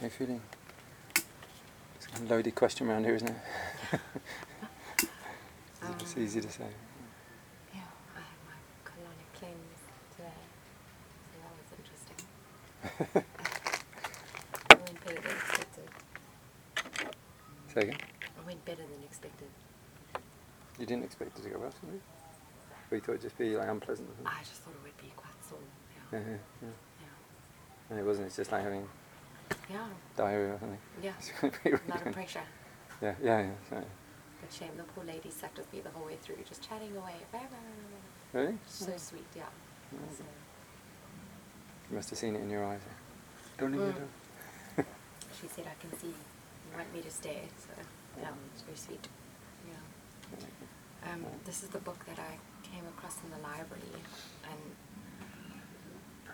How you feeling? It's a loaded question around here, isn't it? it's Um, easy to say. Yeah, I had my colonic cleanse today, so that was interesting. I went better than expected. Say again. I went better than expected. You didn't expect it to go well, did you? Or you thought it'd just be like unpleasant? I just thought it would be quite sore. Yeah, Yeah. yeah, yeah. Yeah. And it wasn't, it's just like having Yeah. diarrhea or something. Yeah. It's gonna be A lot of pressure. Yeah, yeah, yeah. So, But shame, the poor lady sat with me the whole way through, just chatting away. really? So sweet, yeah. Oh. So, You must have seen it in your eyes. Don't leave Mm. the she said, I can see you want me to stay. So, yeah, it's very sweet. Yeah. Um, this is the book that I came across in the library, and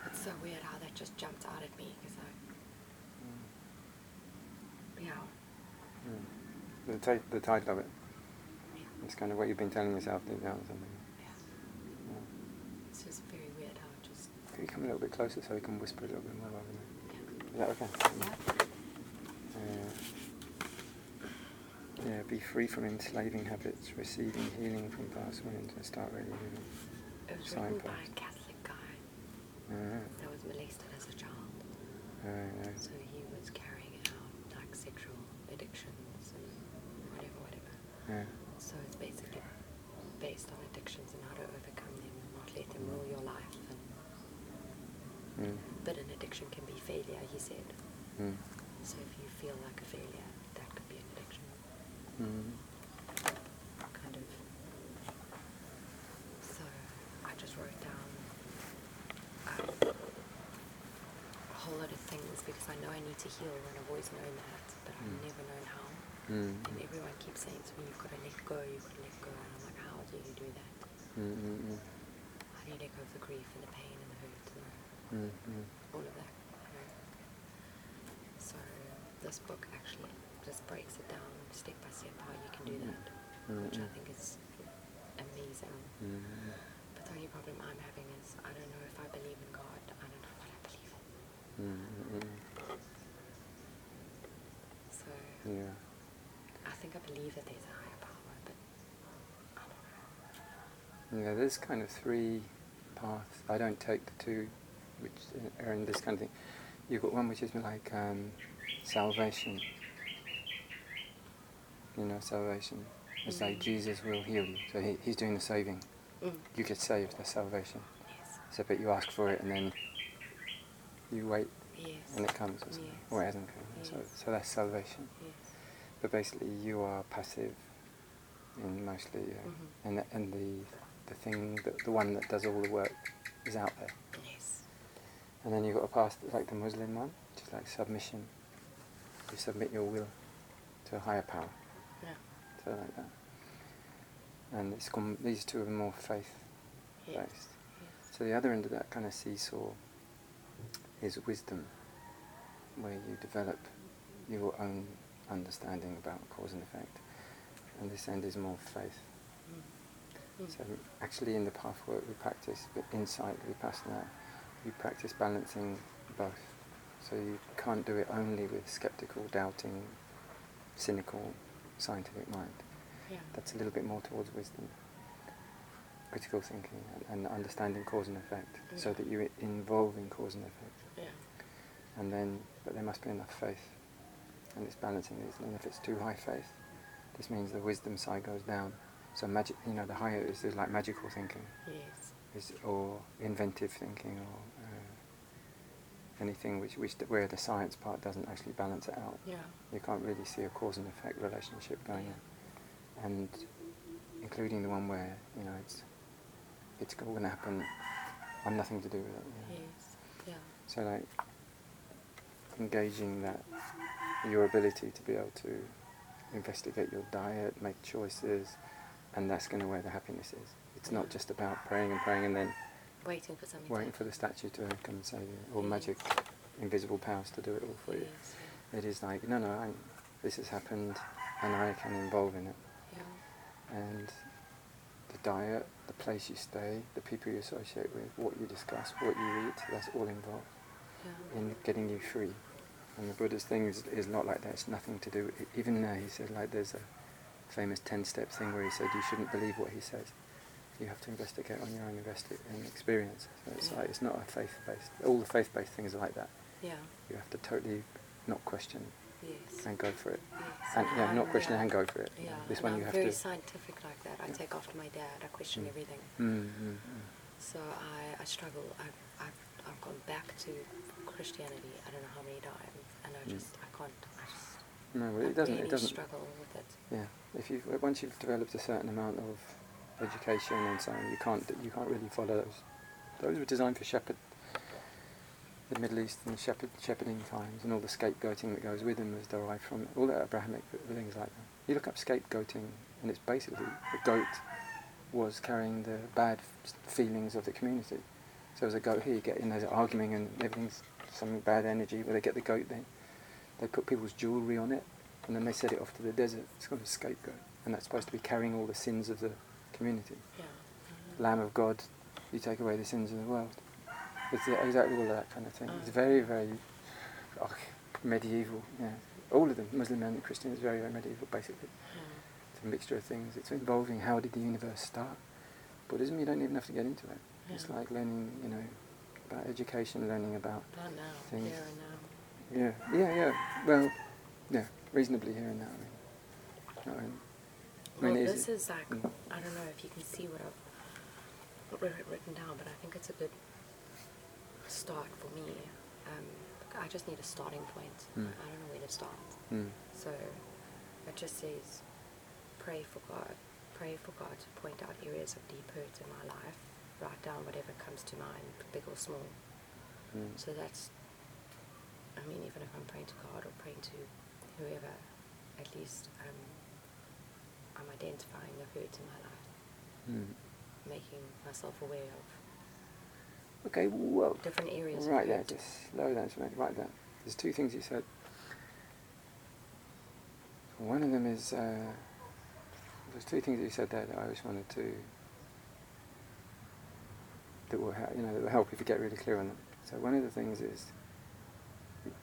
it's so weird how that just jumped out at me because I, yeah, Mm. The, ti- the title of it. It's kind of what you've been telling yourself deep down or something. yeah. Yeah. It's just very weird how it just, Can you come a little bit closer so we can whisper a little bit more? Over yeah. there? Is that okay? yeah. Uh, yeah, be free from enslaving habits, receiving healing from past wounds, and start really living. It was written by a Catholic guy Uh, that was molested as a child, uh, uh, so he was carrying out like sexual addictions and whatever, whatever. Yeah. So it's basically based on addictions and how to overcome them and not let them rule your life. And, Mm, but an addiction can be failure, he said. mm, So if you feel like a failure, that could be an addiction. mm. Kind of. So I just wrote down um, a whole lot of things because I know I need to heal and I've always known that, but I've Mm. never known how. Mm, And everyone keeps saying to me, you've got to let go, you've got to let go. And I'm like, how do you do that? mm, mm, mm, How do you let go of the grief and the pain and the hurt and the mm, mm. all of that. You know. So this book actually just breaks it down step by step how you can do that, Mm, which I think is amazing. But the only problem I'm having is I don't know if I believe in God. I don't know what I believe in. mm, mm, mm. So Yeah. I think I believe that there's a higher power, but I don't know. Yeah, there's kind of three paths. I don't take the two which are in this kind of thing. You've got one which is like um, salvation. You know, salvation. It's like Mm. Jesus will heal you. So he, he's doing the saving. Mm. You get saved, that's salvation. Yes. So, but you ask for it and then you wait Yes. and it comes or. Yes. Or it hasn't come. So, so that's salvation. Yes. But basically, you are passive in mostly, uh, Mhm. and the, and the the thing that the one that does all the work is out there. Yes. And then you've got a path that's like the Muslim one, which is like submission. You submit your will to a higher power, Yeah. so like that. And it's com- these two are more faith Yes. based. Yes. So the other end of that kind of seesaw is wisdom, where you develop your own understanding about cause and effect. And this end is more faith. Mm. So actually in the path work we practice the insight, vipassana, you practice balancing both. So you can't do it only with skeptical, doubting, cynical, scientific mind. Yeah. That's a little bit more towards wisdom, critical thinking, and, and understanding cause and effect, so that you involve in cause and effect. Yeah. And then, but there must be enough faith, and it's balancing these. And if it's too high faith, this means the wisdom side goes down. So magic, you know, the higher is, like magical thinking, Yes. is or inventive thinking, or uh, anything which, which where the science part doesn't actually balance it out. Yeah. You can't really see a cause and effect relationship going Yeah. on, and including the one where you know it's it's going to happen. I'm nothing to do with it. you know. Yes. Yeah. So like engaging that your ability to be able to investigate your diet, make choices, and that's going to where the happiness is. It's not just about praying and praying and then Waiting for something. waiting for the statue to come and save you, or magic, invisible powers to do it all for you. Yes. It is like no, no, I, this has happened, and I can involve in it. Yeah. And the diet, the place you stay, the people you associate with, what you discuss, what you eat, that's all involved Yeah. in getting you free. And the Buddha's thing is, is not like that. It's nothing to do. Even now, he said like there's a famous ten-step thing where he said you shouldn't believe what he says. You have to investigate on your own investi- and experience. So it's Yeah. like it's not a faith-based. All the faith-based things are like that. Yeah. You have to totally not question Yes. and go for it. yes. And yeah, I'm- not question yeah. and go for it. Yeah. This and one I'm you have very to. scientific like that. I Yeah. take after my dad. I question Mm. everything. Mm. So I, I struggle. I've, I've, I've gone back to Christianity. I don't know how many times, I just I can't. I just No, well, it doesn't. really It doesn't. struggle with it. Yeah, if you once you've developed a certain amount of education and so on, you can't you can't really follow those. Those were designed for shepherd, the Middle East and the shepherd shepherding times, and all the scapegoating that goes with them was derived from it. all the Abrahamic things like that. You look up scapegoating, and it's basically the goat was carrying the bad f- feelings of the community. So as a goat here, you get in, there's arguing and everything's some bad energy. Where they get the goat, then they put people's jewellery on it, and then they set it off to the desert. It's called a scapegoat, and that's supposed to be carrying all the sins of the community. Yeah. Lamb of God, you take away the sins of the world. It's exactly all of that kind of thing. It's Mm. very, very oh, medieval. Yeah, all of them, Muslim and Christian, is very, very medieval. Basically, Yeah. it's a mixture of things. It's involving how did the universe start. Buddhism, you don't even have to get into it. It's like learning, you know, about education, learning about now. things. Here and now. yeah, yeah, yeah. Well, yeah, reasonably here and now. I mean, I mean, Well, this is like Mm. I don't know if you can see what I've writ- written down, but I think it's a good start for me. Um, I just need a starting point. Mm. I don't know where to start. Mm, So it just says, pray for God. Pray for God to point out areas of deep hurt in my life. Write down whatever comes to mind, big or small. mm, So that's, I mean, even if I'm praying to God or praying to whoever, at least um, I'm identifying the hurt in my life, mm. making myself aware of Okay, well, different areas right there, just slow down a minute, right there. There's two things you said. One of them is, uh, there's two things that you said there that I just wanted to, that will help, you know, that will help if you get really clear on them. So one of the things is,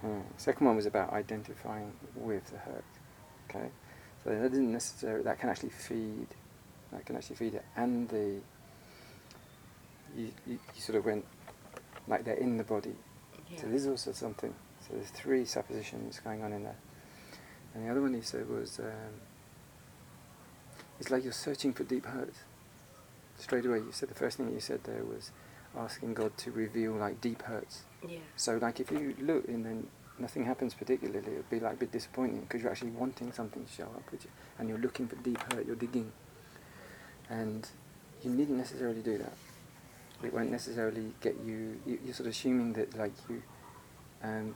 uh, second one was about identifying with the hurt, okay? So that doesn't necessarily, that can actually feed, that can actually feed it, and the, you, you, you sort of went like they're in the body. Yeah. So this is also something. So there's three suppositions going on in there. And the other one he said was, um, it's like you're searching for deep hurt. Straight away, you said the first thing you said there was asking God to reveal like deep hurts. yeah. So like if you look and then nothing happens particularly, it would be like a bit disappointing because you're actually wanting something to show up with you, and you're looking for deep hurt. You're digging, and you needn't necessarily do that. It won't necessarily get you. you you're sort of assuming that like you um,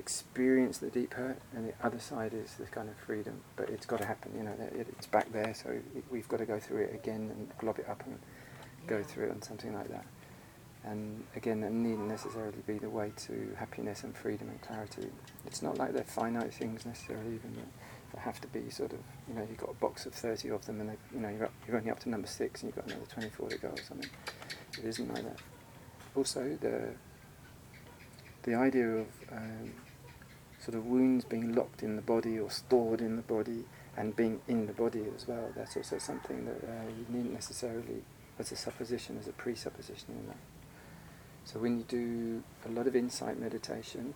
experience the deep hurt, and the other side is the kind of freedom. But it's got to happen. You know, it, it's back there, so it, we've got to go through it again and glob it up and go Yeah. through it on something like that. And again, that needn't necessarily be the way to happiness and freedom and clarity. It's not like they're finite things necessarily, even that that have to be sort of, you know, you've got a box of 30 of them and they, you know, you're, up, you're only up to number six and you've got another 24 to go or something. It isn't like that. Also, the, the idea of um, sort of wounds being locked in the body or stored in the body and being in the body as well, that's also something that uh, you needn't necessarily, as a supposition, as a presupposition in that. So when you do a lot of insight meditation,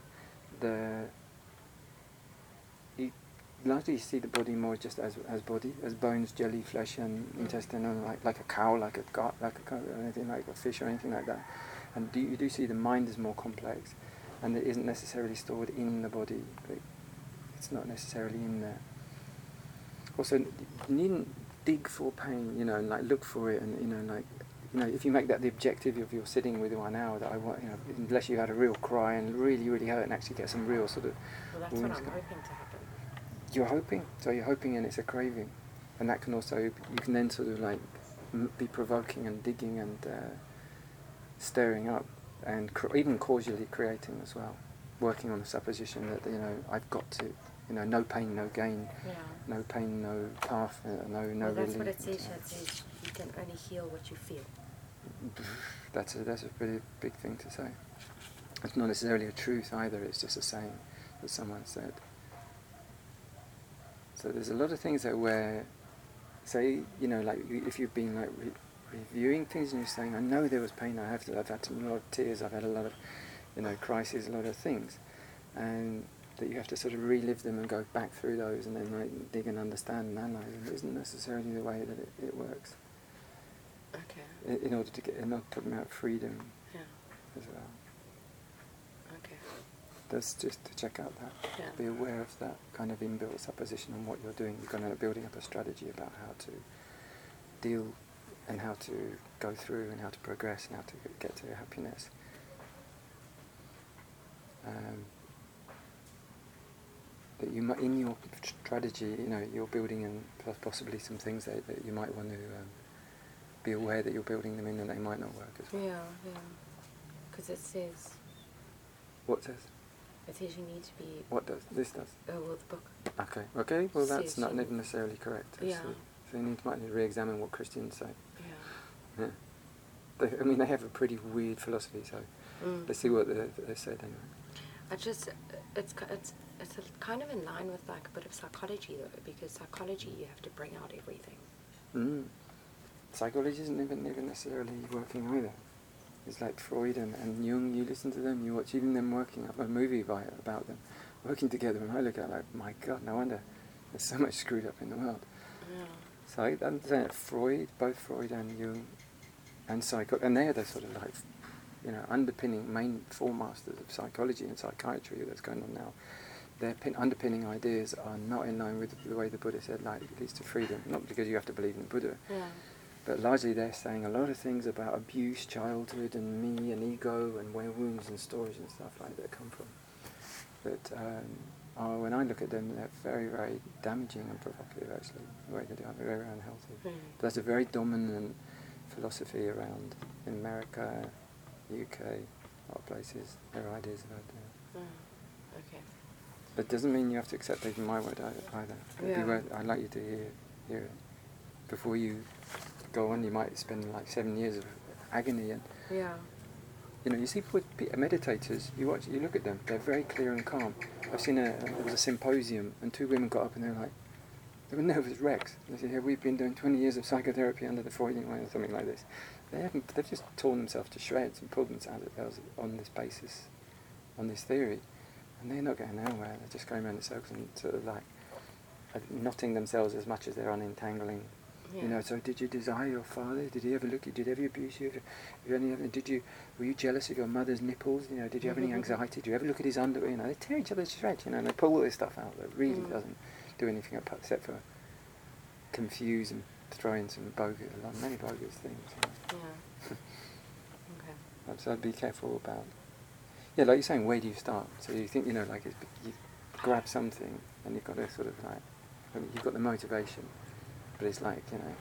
the you largely see the body more just as as body, as bones, jelly, flesh, and intestine, and like like a cow, like a gut, like a cow, or anything like a fish or anything like that. And do, you do see the mind is more complex, and it isn't necessarily stored in the body. It's not necessarily in there. Also, you needn't dig for pain, you know, and like look for it, and you know, like you know, if you make that the objective of your sitting with one hour, that I want, you know, unless you had a real cry and really, really hurt, and actually get some real sort of Well, that's what I'm go- hoping to happen. you're hoping, so you're hoping, and it's a craving, and that can also you can then sort of like m- be provoking and digging and uh, stirring up, and cr- even causally creating as well, working on the supposition that you know I've got to, you know, no pain, no gain, Yeah. no pain, no path, uh, no no well, that's relief. what it says. so here. on. It says you can only heal what you feel. That's a that's a pretty big thing to say. It's not necessarily a truth either, it's just a saying that someone said. So there's a lot of things that where, say, you know, like if you've been like reviewing things and you're saying, I know there was pain, I have, I've had a lot of tears, I've had a lot of, you know, crises, a lot of things, and that you have to sort of relive them and go back through those and then like dig and understand and analyze them isn't necessarily the way that it, it works. Okay. In, in order to get, and not talking about freedom Yeah. as well. Okay. That's just to check out that. Yeah. Be aware of that kind of inbuilt supposition on what you're doing. You're kind of building up a strategy about how to deal and how to go through and how to progress and how to get to happiness. Um, that you might, in your strategy, you know, you're building in pos- possibly some things that, that you might want to um, be aware that you're building them in and they might not work as well. Yeah, yeah. Because it says, What says? it says you need to be, What does? This does. oh, well, the book. Okay. Okay. Well, that's not necessarily correct. Yeah. So you need, might need to re-examine what Christians say. Yeah. They, I mean, they have a pretty weird philosophy. So Mm. let's see what they, they said anyway. I just, it's, it's, it's a, kind of in line with like a bit of psychology though, because psychology you have to bring out everything. Mm. Psychology isn't even, even necessarily working either. It's like Freud and, and Jung. You listen to them, you watch even them working. I've got a movie by, about them working together, and I look at it like, my God, no wonder there's so much screwed up in the world. Yeah. So I understand that Freud, both Freud and Jung, and psycho, and they're the sort of like, you know, underpinning main foremasters of psychology and psychiatry that's going on now. Their pin, underpinning ideas are not in line with the way the Buddha said, like, it leads to freedom. Not because you have to believe in the Buddha, Yeah. but largely they're saying a lot of things about abuse, childhood, and me, and ego, and where wounds and stories and stuff like that come from. That um, are, when I look at them, they're very, very damaging and provocative. Actually, the way they do it, very, unhealthy. Mm. That's a very dominant philosophy around in America, UK, a lot of places. There are ideas about that. Mm. Okay. But it doesn't mean you have to accept even my word either. Yeah. worth- I'd like you to hear, hear it. Before you go on, you might spend like seven years of agony. And Yeah. you know, you see with meditators, you watch, you look at them. They're very clear and calm. I've seen a there was a symposium, and two women got up and they were like, they were nervous wrecks. They said, "Yeah, we've been doing 20 years of psychotherapy under the Freudian way, or something like this." They haven't. They've just torn themselves to shreds and pulled themselves on this basis, on this theory, and they're not going nowhere. They're just going around in circles and sort of like uh, knotting themselves as much as they're unentangling Yeah. you know, so did you desire your father? Did he ever look at you? Did he ever abuse you? Did you any ever, did you, were you jealous of your mother's nipples? You know, did you have any anxiety? Did you ever look at his underwear? You know, they tear each other's shreds, you know, and they pull all this stuff out that really Mm. doesn't do anything except for confuse and throw in some bogus, like many bogus things. You know. Yeah. Okay. So I'd be careful about, yeah, like you're saying, where do you start? So you think, you know, like it's, you grab something and you've got to sort of like, you've got the motivation, but it's like, you know,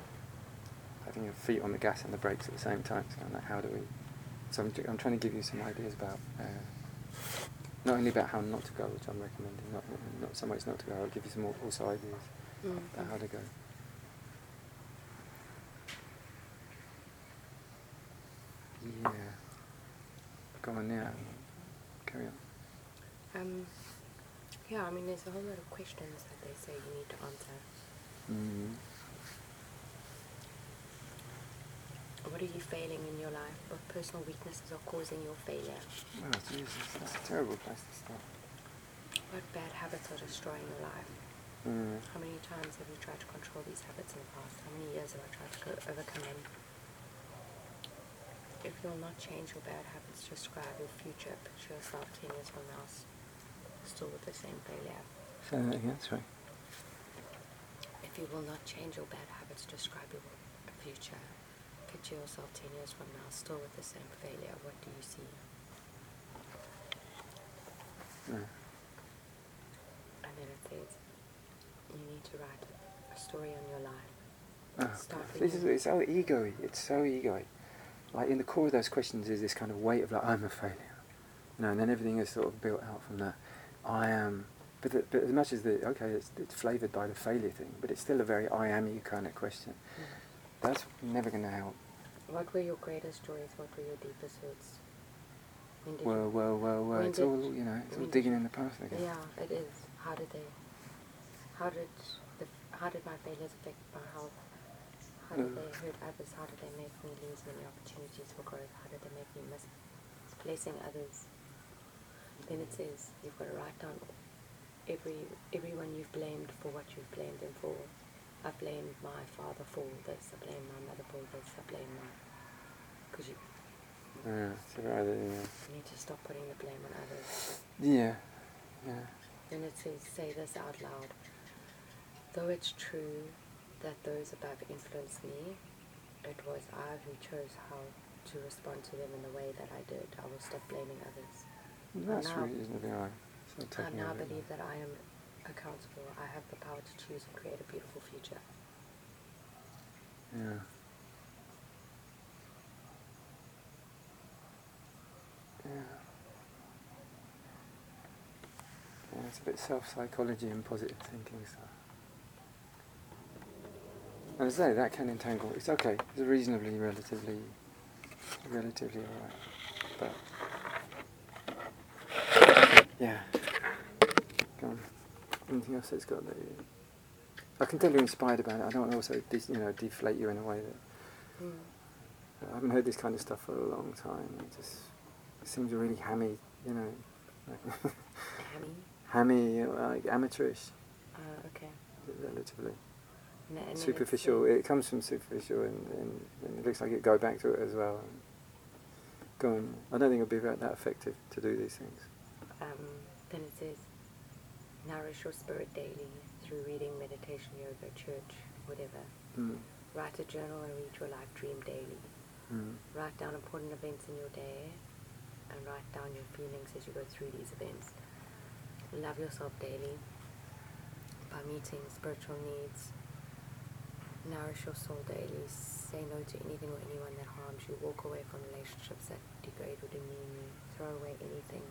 having your feet on the gas and the brakes at the same time. It's kind of like, how do we? So I'm, I'm trying to give you some ideas about, uh, not only about how not to go, which I'm recommending, not, not some ways not to go, I'll give you some more also ideas Mm. about how to go. Yeah. Go on now. Carry on. Um, yeah, I mean, there's a whole lot of questions that they say you need to answer. Mm. You failing in your life? What personal weaknesses are causing your failure? Oh, Jesus, that's a terrible place to start. What bad habits are destroying your life? Mm. How many times have you tried to control these habits in the past? How many years have I tried to co- overcome them? If you will not change your bad habits describe your future, picture yourself 10 years from now still with the same failure. Say that again, sorry. If you will not change your bad habits describe your future, yourself 10 years from now still with the same failure. What do you see? Mm. And then it says, you need to write a story on your life. Oh, This is, it's so ego-y. It's so ego-y. Like in the core of those questions is this kind of weight of like I'm a failure, you know, and then everything is sort of built out from that. I am, but, the, but as much as the okay, it's, it's flavoured by the failure thing, but it's still a very I am you kind of question. That's never going to help. What were your greatest joys? What were your deepest hurts? Well, well, well, well. It's did- all you know. It's all digging in the past again. yeah, it is. How did they? How did the? How did my failures affect my health? How did they hurt others? How did they make me lose many opportunities for growth? How did they make me miss placing others? Then it says you've got to write down every everyone you've blamed for what you've blamed them for. I blamed my father for this. I blamed my mother for this. I blame my because you, Yeah. Rather, yeah. you need to stop putting the blame on others. Yeah. Yeah. Then it says, say this out loud. Though it's true that those above influenced me, it was I who chose how to respond to them in the way that I did. I will stop blaming others. That's now- reasonably right. It's I now believe that I am accountable. I have the power to choose and create a beautiful future. Yeah. Yeah. Yeah, it's a bit self-psychology and positive thinking stuff. And as say, that can entangle. It's okay. It's reasonably, relatively, relatively alright. But yeah. Go on. Anything else that's got that? You, I can tell you're inspired about it. I don't want to also, dis, you know, deflate you in a way that Mm. I haven't heard this kind of stuff for a long time. It just it seems really hammy, you know, like Hammy? hammy, like amateurish, Uh, okay. relatively and superficial. It comes from superficial, and, and, and it looks like it go back to it as well. Go on. I don't think it'll be that that effective to do these things. um, then it says, nourish your spirit daily through reading, meditation, yoga, church, whatever. Mm. Write a journal and read your life dream daily. Mm. Write down important events in your day and write down your feelings as you go through these events. Love yourself daily by meeting spiritual needs. Nourish your soul daily. Say no to anything or anyone that harms you. Walk away from relationships that degrade or demean you. Throw away anything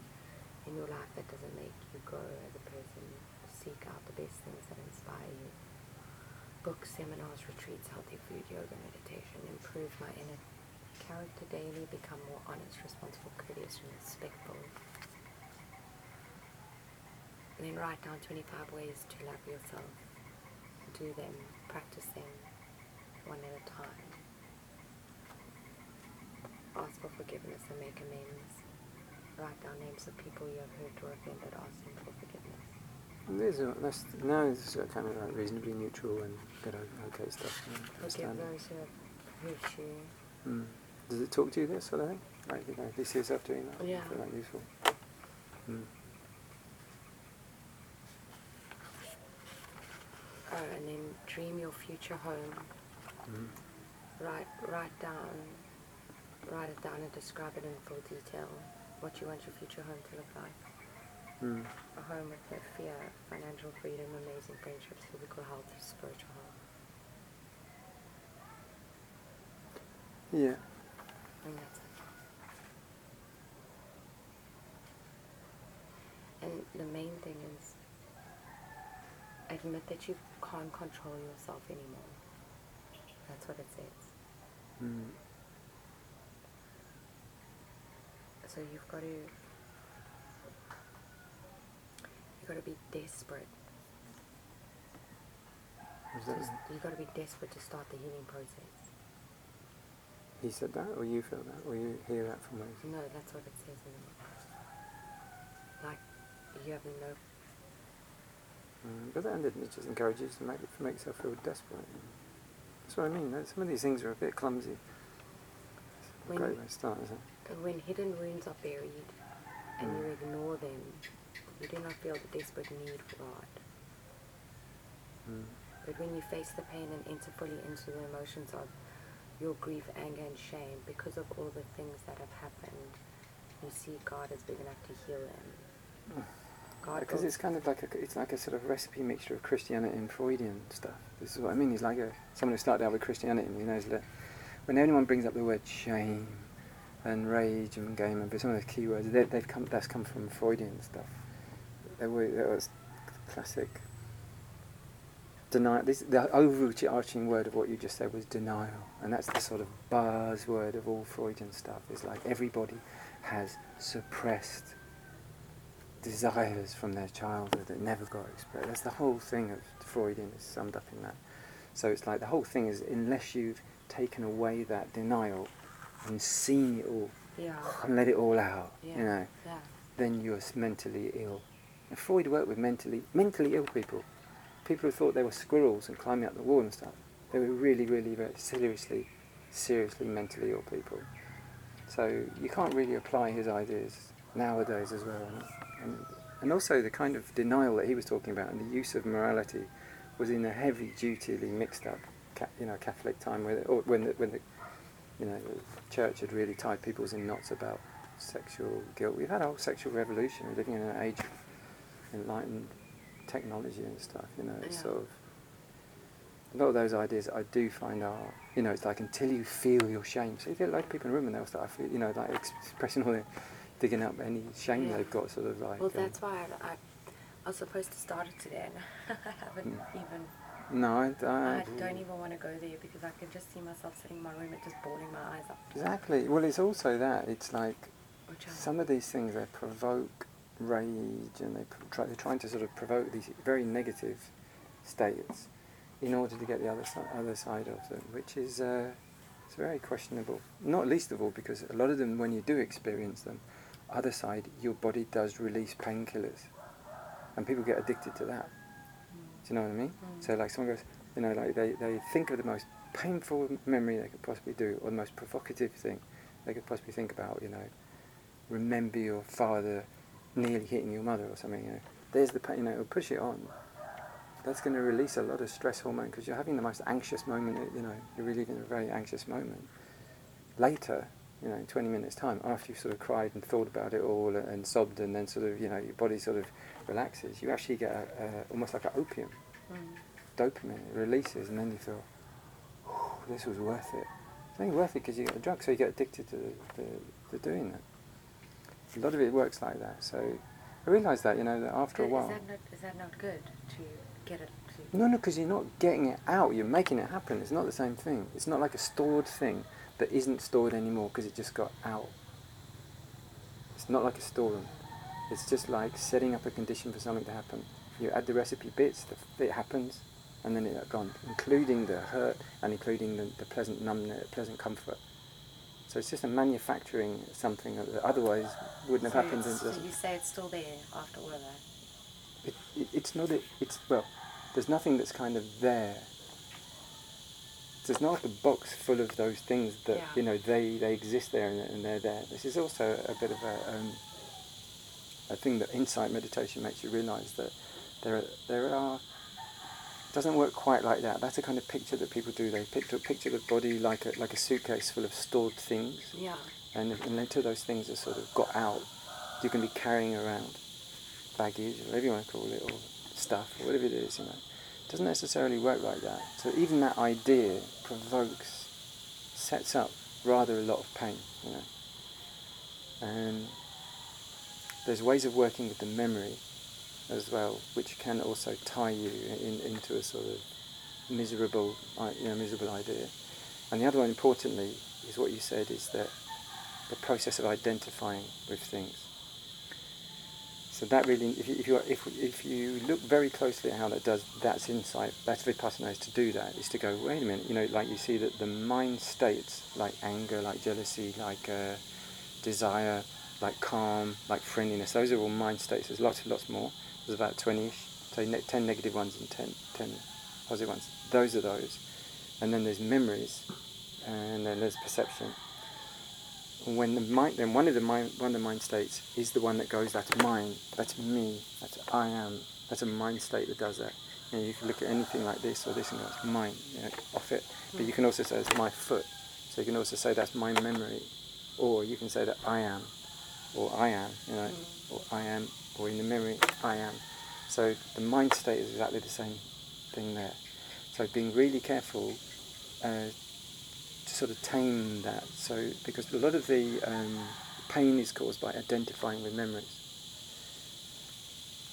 in your life that doesn't make you grow as a person. Seek out the best things that inspire you. Books, seminars, retreats, healthy food, yoga, meditation. Improve my inner character daily. Become more honest, responsible, courteous, and respectful. And then write down 25 ways to love yourself. Do them, practice them one at a time. Ask for forgiveness and make amends. Write down names of people you have hurt or offended. Ask them for forgiveness. And These are, that's, now it's kind of like reasonably neutral and good, okay stuff. you know, Forgive understand it. those who have hurt you. Mm. Does it talk to you, this sort of thing? Like, you know, do you see yourself doing that? Yeah. Feel that useful. Mm. Oh, and then dream your future home. Mm. Write, write down, write it down and describe it in full detail. What you want your future home to look like. Mm. A home with no fear, financial freedom, amazing friendships, physical health, spiritual health. Yeah. And that's it. And the main thing is admit that you can't control yourself anymore. That's what it says. Mm. So you've got to you've got to be desperate. You've got to be desperate to start the healing process. he said that, or you feel that, or you hear that from Moses? No, that's what it says in the book. Like you have no Mm. But then it just encourages you to make, make yourself feel desperate. That's what I mean. Some of these things are a bit clumsy. It's a When- great way to start, isn't it? When hidden wounds are buried and you ignore them, you do not feel the desperate need for God. Mm. But when you face the pain and enter fully into the emotions of your grief, anger, and shame, because of all the things that have happened, you see God is big enough to heal them. God Because it's kind of like a, it's like a sort of recipe mixture of Christianity and Freudian stuff. This is what I mean. He's like a someone who started out with Christianity and he knows that when anyone brings up the word shame and rage and game and some of those keywords, they, they've come that's come from Freudian stuff. They were that was classic. Denial. This, the overarching word of what you just said was denial, and that's the sort of buzzword of all Freudian stuff. It's like everybody has suppressed desires from their childhood that never got expressed. That's the whole thing of Freudian is summed up in that. So it's like the whole thing is unless you've taken away that denial and seen it all Yeah. and let it all out, Yeah. you know, Yeah. then you're mentally ill. And Freud worked with mentally mentally ill people, people who thought they were squirrels and climbing up the wall and stuff. They were really, really, very seriously, seriously mentally ill people. So you can't really apply his ideas nowadays as well. And, and, also the kind of denial that he was talking about and the use of morality was in a heavy duty mixed up, you know, Catholic time where, or when the, when the, you know, the church had really tied people's in knots about sexual guilt. We've had a whole sexual revolution. We're living in an age of enlightened technology and stuff. You know, it's Yeah. sort of a lot of those ideas I do find are, you know, it's like until you feel your shame. So you get a lot of people in the room and they'll start, feel, you know, like expressing all their, digging up any shame Yeah. they've got, sort of like. Well, um, that's why I, I, I was supposed to start it today, and I haven't Mm. even. No, I, I, I don't even want to go there because I can just see myself sitting in my room and just bawling my eyes out. Exactly. Well, it's also that it's like some of these things they provoke rage and they try, they're trying to sort of provoke these very negative states in order to get the other, si- other side of them, which is uh, it's very questionable. Not least of all because a lot of them, when you do experience them, other side, your body does release painkillers, and people get addicted to that. Do you know what I mean? Mm. So like someone goes, you know, like they, they think of the most painful memory they could possibly do, or the most provocative thing they could possibly think about, you know, remember your father nearly hitting your mother or something, you know. There's the pain, you know, push it on. That's going to release a lot of stress hormone because you're having the most anxious moment, you know, you're reliving a very anxious moment. Later, you know, in 20 minutes' time, after you've sort of cried and thought about it all and sobbed and then sort of, you know, your body sort of relaxes, you actually get a, a, almost like an opium. Mm. dopamine releases and then you feel "Whew, this was worth it. It's only worth it because you get the drug so you get addicted to, the, to doing that a lot of it works like that so I realised that you know that after a while Is that, not, is that not good to get it to. no no because you're not getting it out you're making it happen it's not the same thing. It's not like a stored thing that isn't stored anymore because it just got out. It's not like a storeroom it's just like setting up a condition for something to happen you add the recipe bits the, it happens and then it's gone including the hurt and including the, the pleasant numbness pleasant comfort so it's just a manufacturing something that otherwise wouldn't have happened So you say it's still there after all of that. it, it, it's not a, it's well there's nothing that's kind of there there's not like a box full of those things that Yeah. you know they, they exist there and, and they're there this is also a bit of a um, a thing that insight meditation makes you realize that there are, there are doesn't work quite like that that's a kind of picture that people do they picture a picture the body like a like a suitcase full of stored things Yeah. and until those things are sort of got out, you can be carrying around baggage, or whatever you want to call it, or stuff, or whatever it is, you know. It doesn't necessarily work like that. So even that idea provokes, sets up rather a lot of pain, you know. And there's ways of working with the memory as well, which can also tie you in, into a sort of miserable, you know, miserable idea. And the other one, importantly, is what you said, is that the process of identifying with things. So that really, if you, if you, if, if you look very closely at how that does, that's insight, that's vipassana is to do that, is to go, wait a minute, you know, like you see that the mind states, like anger, like jealousy, like uh, desire, like calm, like friendliness, those are all mind states. There's lots and lots more. There's about 20-ish, so ne- 10 negative ones and 10, 10 positive ones. Those are those. And then there's memories, and then there's perception. And when the mind, then one of the mind, one of the mind states is the one that goes, that's mine, that's me, that's I am. That's a mind state that does that. You, know, you can look at anything like this or this and go, it's mine, you know, off it. But you mm. can also say it's my foot. So you can also say that's my memory, or you can say that I am, or I am, you know, or I am, or in the memory I am. So the mind state is exactly the same thing there. So being really careful uh, to sort of tame that. So because a lot of the um, pain is caused by identifying with memories.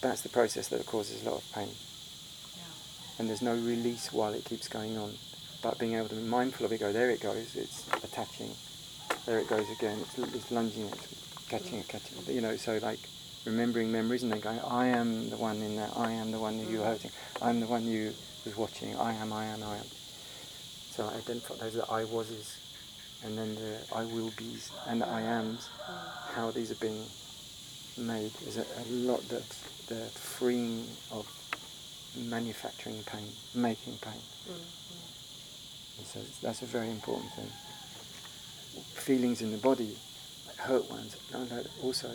That's the process that causes a lot of pain, Yeah. and there's no release while it keeps going on. But being able to be mindful of it, go there it goes, it's attaching, there it goes again, it's, it's lunging, it's catching, catching. You know, so like remembering memories and then going, I am the one in there. I am the one that you were mm. hurting. I'm the one you was watching. I am. I am. I am. So I identify those are I wases, and then the I will be's and the I ams. Mm. How these are being made is a, a lot that the freeing of manufacturing pain, making pain. Mm, and so that's a very important thing. Feelings in the body, hurt ones, no, no, also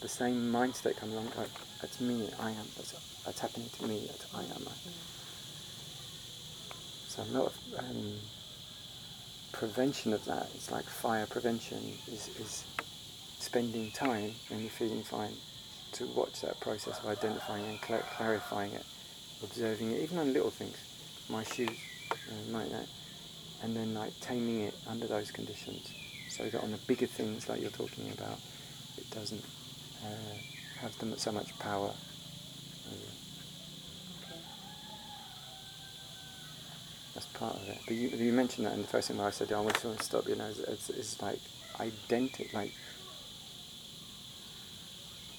the same mind state come along, like, that's me, I am, that's, that's happening to me, that's I am. I. So a lot of um, prevention of that, it's like fire prevention, is, is spending time when you're feeling fine to watch that process of identifying and cl- clarifying it, observing it, even on little things, my shoes, uh, like that, and then like taming it under those conditions, so that on the bigger things like you're talking about, it doesn't uh, have them so much power. over. Okay. That's part of it. But you, you mentioned that in the first thing where I said, I want to stop, you know, it's, it's, it's like identity, like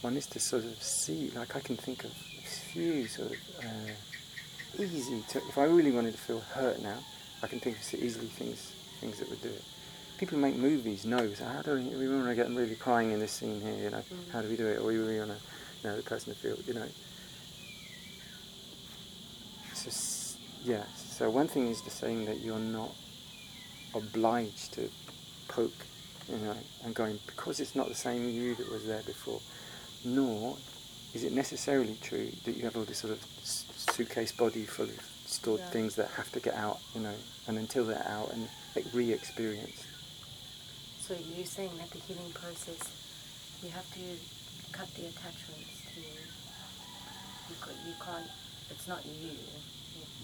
one is to sort of see, like I can think of a few sort of uh, easy, to, if I really wanted to feel hurt now, I can think of easily things things that would do it. People who make movies know, so how do we, we want to get them really crying in this scene here, you know, Mm. how do we do it? Or we really want to, you know, the person to feel, you know. So, yeah, so one thing is the saying that you're not obliged to poke, you know, and going, because it's not the same you that was there before, nor is it necessarily true that you have all this sort of suitcase body full of stored Yeah. things that have to get out, you know, and until they're out and like re-experienced. So you're saying that the healing process, you have to cut the attachments to you. You, ca- you can't. It's not you.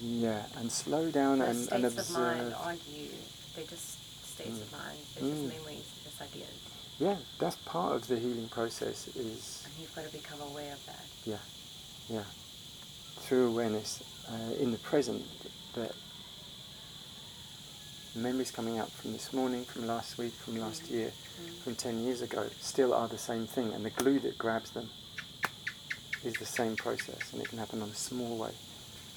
Yeah, and slow down Those and, and states of mind observe. aren't you. They're just states of Mm. mind. They're Mm. just memories. Just ideas. Yeah, that's part of the healing process. Is And you've got to become aware of that. yeah, yeah, through awareness uh, in the present that memories coming up from this morning, from last week, from last year, from 10 years ago still are the same thing, and the glue that grabs them is the same process, and it can happen on a small way.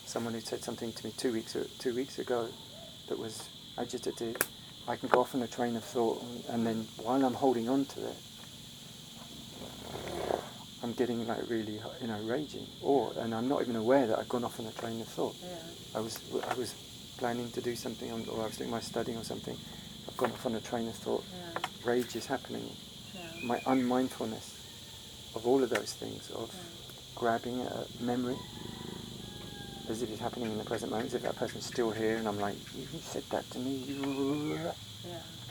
Someone who said something to me two weeks two weeks ago that was agitated, I can go off on a train of thought, and, and then while I'm holding on to it, I'm getting like really you know raging, or and I'm not even aware that I've gone off on a train of thought. Yeah. I was I was planning to do something, or I was doing my studying or something. I've gone off on a train of thought. Yeah. Rage is happening Yeah. my unmindfulness of all of those things, of Yeah. grabbing a memory as if it's happening in the present moment, as if that person's still here, and I'm like, you said that to me, Yeah.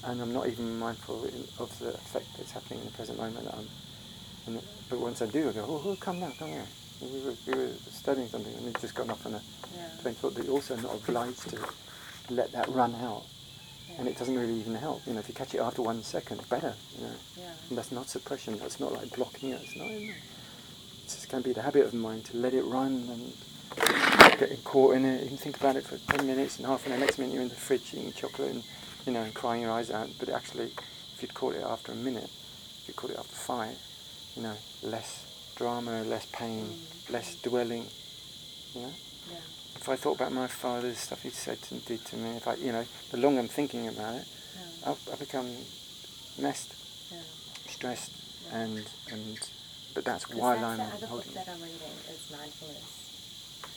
and I'm not even mindful of the effect that's happening in the present moment. That I'm, and but once I do, I go, oh, oh, come now, come here. We were, we were studying something, and we've just gone off on a Yeah. train of thought, but you're also not obliged to let that run out. And it doesn't really even help. You know, if you catch it after one second, better. You know. Yeah. And that's not suppression. That's not like blocking it. It's not. It's just going to be the habit of the mind to let it run and getting caught in it. You can think about it for ten minutes and half an hour. Next minute you're in the fridge eating chocolate and you know and crying your eyes out. But actually, if you'd caught it after a minute, if you'd caught it after five, you know, less drama, less pain, Mm. less dwelling. You know. Yeah. If I thought about my father's stuff he'd said and did to me, if I, you know, the longer I'm thinking about it, Yeah. I become messed, Yeah. stressed, and and. But that's while that's I'm the other book holding. that I'm reading is mindfulness.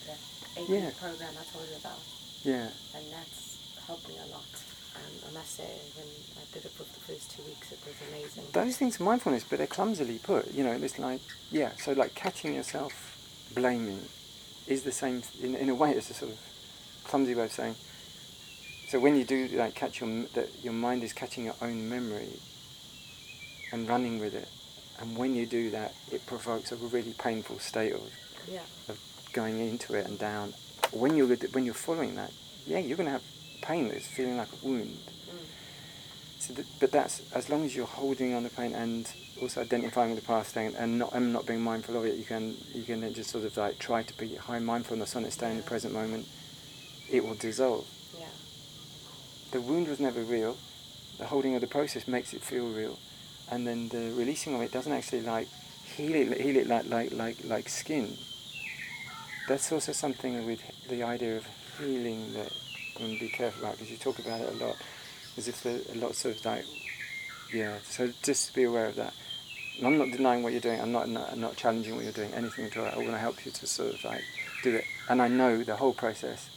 That eight Yeah. week program I told you about. Yeah, And that's helped me a lot. Um, say, when I did it for the first two weeks, it was amazing. those things are mindfulness, but they're clumsily put. You know, it's like yeah. So like catching yourself blaming is the same in in a way. It's a sort of clumsy way of saying. So when you do like catch your that your mind is catching your own memory and running with it, and when you do that, it provokes a really painful state of Yeah. of going into it and down. When you're when you're following that, yeah, you're going to have pain that's feeling like a wound. So th- but that's as long as you're holding on the pain and also identifying with the past thing and not and not being mindful of it, you can you can then just sort of like try to be high mindfulness on it, stay in the present moment. It will dissolve. Yeah. The wound was never real. The holding of the process makes it feel real. and then the releasing of it doesn't actually like heal it, heal it like like like like skin. That's also something with the idea of healing that to be careful about because you talk about it a lot, as if there are lots of like, yeah. So just be aware of that. And I'm not denying what you're doing. I'm not, not, not challenging what you're doing. Anything at all. I want to help you to sort of like do it. And I know the whole process,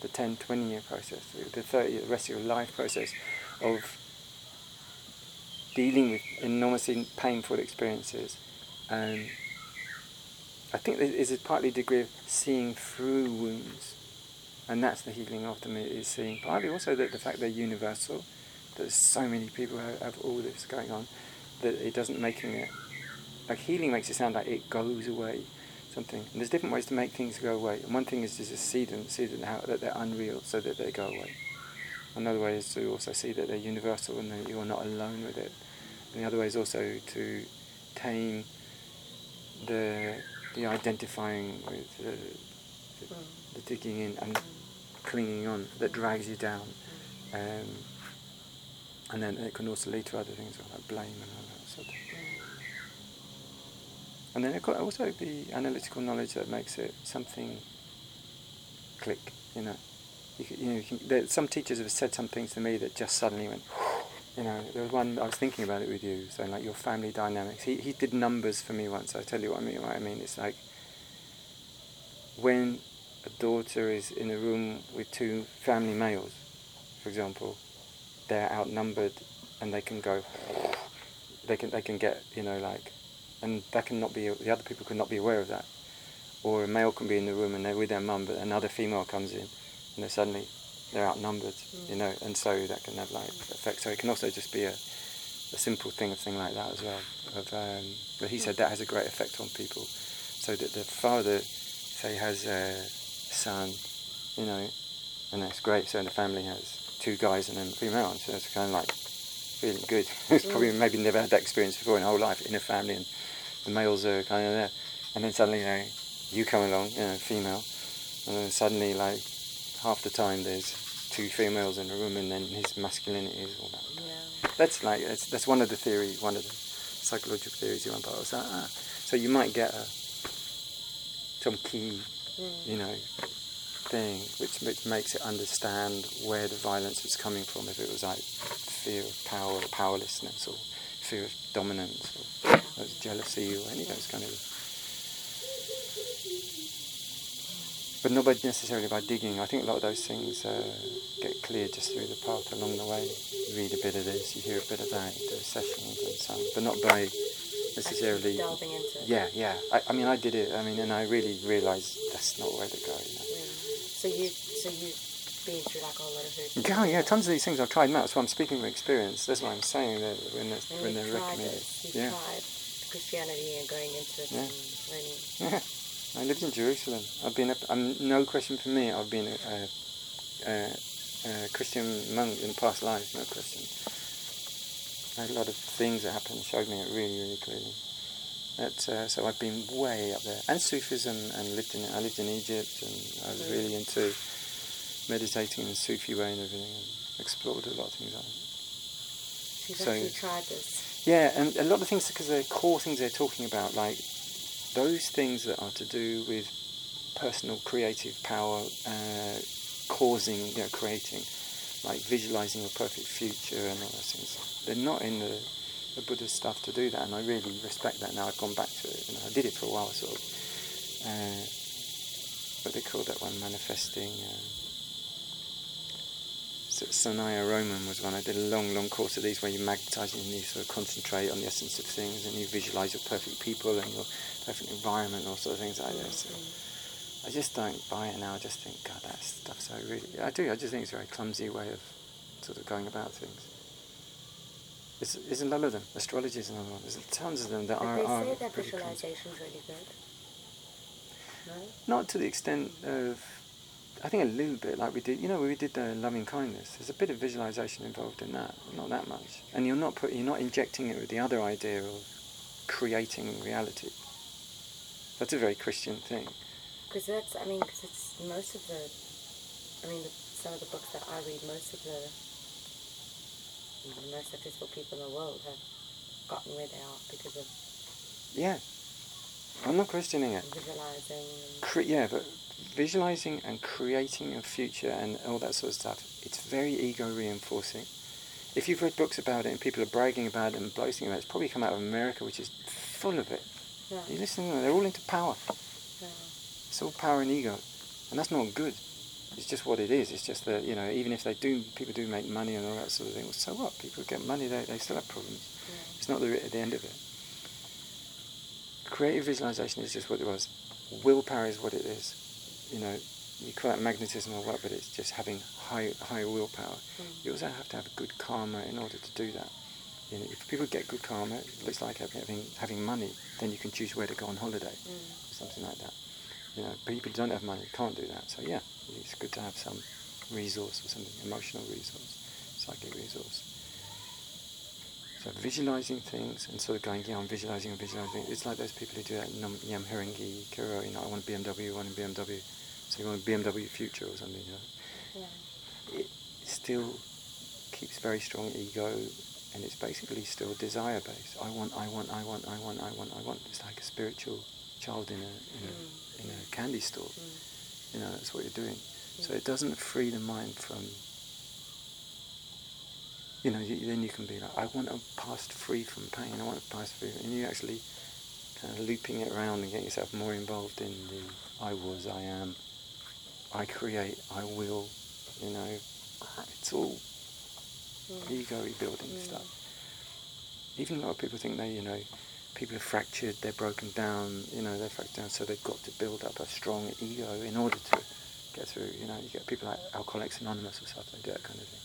the 10, 20 year process, the 30, the rest of your life process of dealing with enormously painful experiences. Um, I think there is a partly degree of seeing through wounds. And that's the healing often is seeing. Partly also that the fact they're universal, that so many people have, have all this going on that it doesn't making it like healing makes it sound like it goes away something. And there's different ways to make things go away. And one thing is to see them see them how that they're unreal so that they go away. Another way is to also see that they're universal and that you're not alone with it. And the other way is also to tame the the identifying with the, the, the digging in and clinging on that drags you down um, and then it can also lead to other things like blame and all that sort of thing. And then also the analytical knowledge that makes it something click, you know. You, you know, you can, there, some teachers have said some things to me that just suddenly went, you know, there was one, I was thinking about it with you, saying like your family dynamics. He, he did numbers for me once, I'll tell you what I mean. What I mean, it's like when a daughter is in a room with two family males, for example, they're outnumbered and they can go they can they can get you know like and that can not be the other people can not be aware of that. Or a male can be in the room and they're with their mum but another female comes in and they're suddenly they're outnumbered mm. you know and so that can have like effect. So it can also just be a, a simple thing a thing like that as well. Of um, but he said that has a great effect on people. So that the father say has a son you know and that's great so the family has two guys and then a female, and so it's kind of like feeling good. it's probably mm. maybe never had that experience before in whole life in a family, and the males are kind of there, and then suddenly you know you come along, you know, female, and then suddenly like half the time there's two females in a room, and then his masculinity is all that. Yeah. That's like that's, that's one of the theory, one of the psychological theories you want about. So, ah, so you might get a some key, mm. you know, thing which, which makes it understand where the violence was coming from, if it was like fear of power, or powerlessness, or fear of dominance, or jealousy, or any of those kind of. But not necessarily by digging. I think a lot of those things uh, get clear just through the path along the way. You read a bit of this, you hear a bit of that, you do sessions and so on, but not by necessarily. delving into it. Yeah, yeah. I, I mean, I did it. I mean, and I really realised that's not where to go. You know? So you, so you been through like a lot of. Yeah, yeah, tons of these things I've tried them out. why I'm speaking from experience. That's why I'm saying that when they're, and when they're recommended. You've yeah. tried Christianity and going into it yeah. and learning. Yeah, I lived in Jerusalem. I've been. A, I'm no question for me. I've been a, a, a, Christian monk in past life. No question. I had a lot of things that happened showed me it really, really clearly. That, uh, so I've been way up there, and Sufism, and lived in I lived in Egypt, and I was really into meditating in the Sufi way and everything, and explored a lot of things like that. You've so, actually tried this. Yeah, and a lot of things because the core things they're talking about, like those things that are to do with personal creative power, uh, causing, you know, creating, like visualizing a perfect future and all those things. They're not in the the Buddhist stuff to do that, and I really respect that now. I've gone back to it. Know, I did it for a while, sort of. Uh, what they call that one, manifesting. Uh, Sanaya Roman was one. I did a long, long course of these where you magnetize and you sort of concentrate on the essence of things and you visualize your perfect people and your perfect environment, all sort of things like this. So I just don't buy it now. I just think, God, that stuff's so really. I do. I just think it's a very clumsy way of sort of going about things. It's, it's another of them. Astrology is another one. There's tons of them that but are. They are say that visualization is really good. No? Not to the extent of. I think a little bit, like we did. You know, we did the loving kindness. There's a bit of visualization involved in that, not that much. And you're not put, you're not injecting it with the other idea of creating reality. That's a very Christian thing. Because that's, I mean, because it's most of the, I mean, the, some of the books that I read, most of the you know, the most successful people in the world have gotten where they are because of Yeah. I'm not questioning it. visualizing. Cre- yeah, but visualizing and creating a future and all that sort of stuff, it's very ego reinforcing. If you've read books about it and people are bragging about it and boasting about it, it's probably come out of America, which is full of it. yeah, You listen, to them, they're all into power. yeah, It's all power and ego, and that's not good. It's just what it is. It's just that you know, even if they do, people do make money and all that sort of thing. Well, so what? People get money, they, they still have problems. yeah. It's not the, the end of it. Creative visualization is just what it was. Willpower is what it is. You know, you call that magnetism or what, but it's just having high high willpower. Mm. You also have to have a good karma in order to do that. You know, if people get good karma, it looks like having, having money. Then you can choose where to go on holiday, Mm. something like that. You know, people who don't have money can't do that. So yeah, it's good to have some resource or something, emotional resource, psychic resource. So visualizing things and sort of going, yeah, I'm visualizing and visualizing. It's like those people who do that Nam Myoho Renge Kyo, you know, I want a BMW, I want a BMW. So you want a BMW future or something, you know. Yeah. It still keeps very strong ego and it's basically still desire based. I want, I want, I want, I want, I want, I want. It's like a spiritual child in a, in a, Mm. in a candy store. Mm. You know, that's what you're doing. So Mm. it doesn't free the mind from, you know, you, then you can be like, I want a past free from pain, I want a past free, and you actually kind of looping it around and get yourself more involved in the I was, I am, I create, I will, you know, it's all Mm. ego building Mm. stuff. Even a lot of people think they, you know, people are fractured, they're broken down, you know, they're fractured down, so they've got to build up a strong ego in order to get through. You know, you get people like Alcoholics Anonymous or stuff, they do that kind of thing.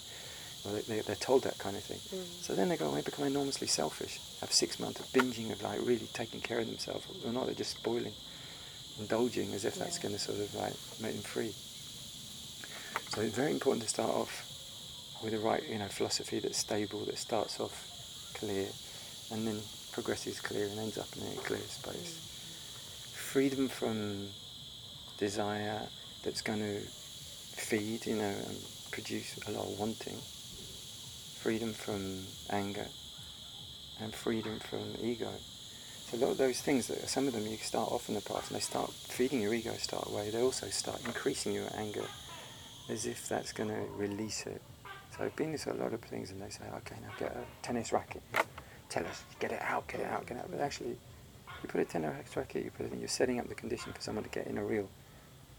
Well, they, they, they're told that kind of thing. Mm. So then they go away, become enormously selfish, have six months of binging of like really taking care of themselves, or not, they're just spoiling, indulging as if that's going to sort of like make them free. So it's very important to start off with the right, you know, philosophy that's stable, that starts off clear, and then progresses clear and ends up in a clear space. Freedom from desire that's going to feed, you know, and produce a lot of wanting. Freedom from anger, and freedom from ego. So a lot of those things, some of them you start off in the path and they start feeding your ego, start away. They also start increasing your anger, as if that's going to release it. So I've been to a lot of things and they say, okay, now get a tennis racket. Tell us, get it out, get it out, get it out. But actually, you put a tennis racket, you put it in, you're setting up the condition for someone to get in a real